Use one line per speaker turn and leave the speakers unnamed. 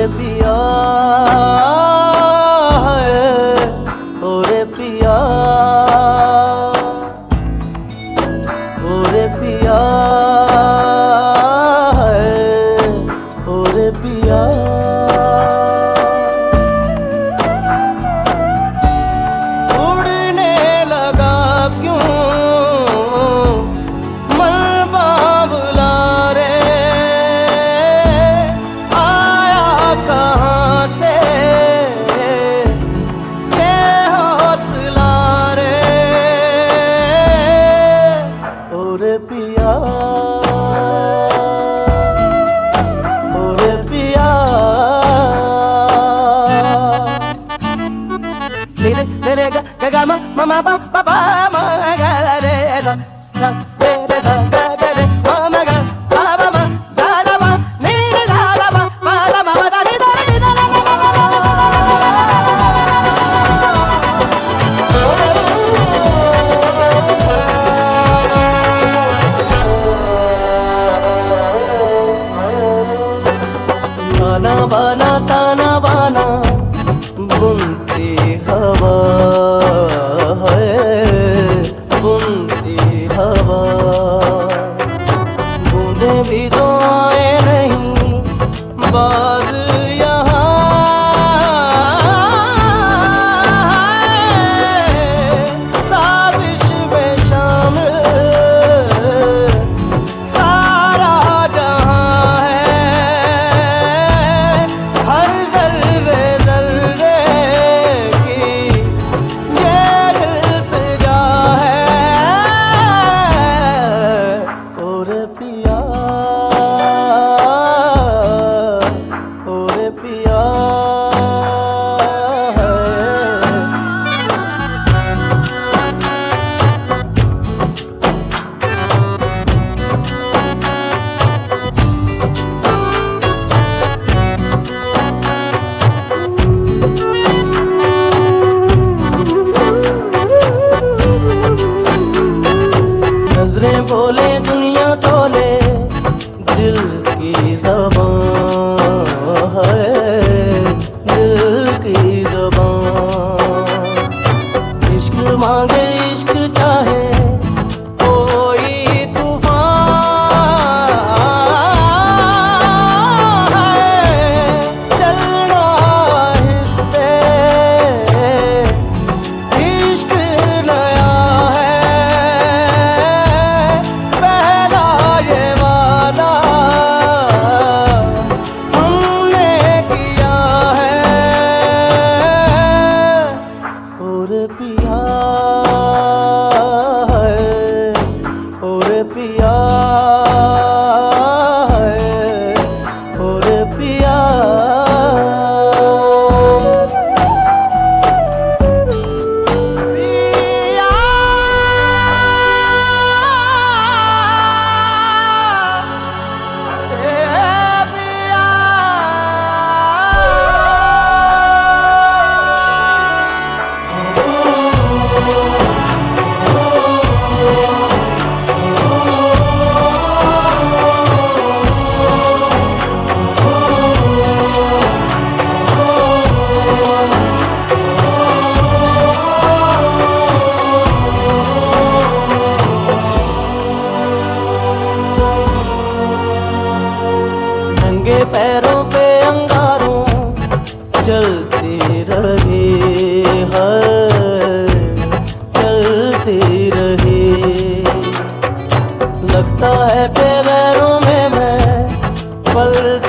ओरे पिया ओरे पिया ओरे पिया। Ga ga ma ma ma ba ba ba ma ga re sa sa re re sa ga ga re ma ma ga ba ba ma ga ra ma ni re sa ra ma ma ra ma ma da ni da ni da la la la la ताना बाना ताना बाना बुनती हवा भी तो आए नहीं बाज और पिया लगता है बेगैरों में मैं पलती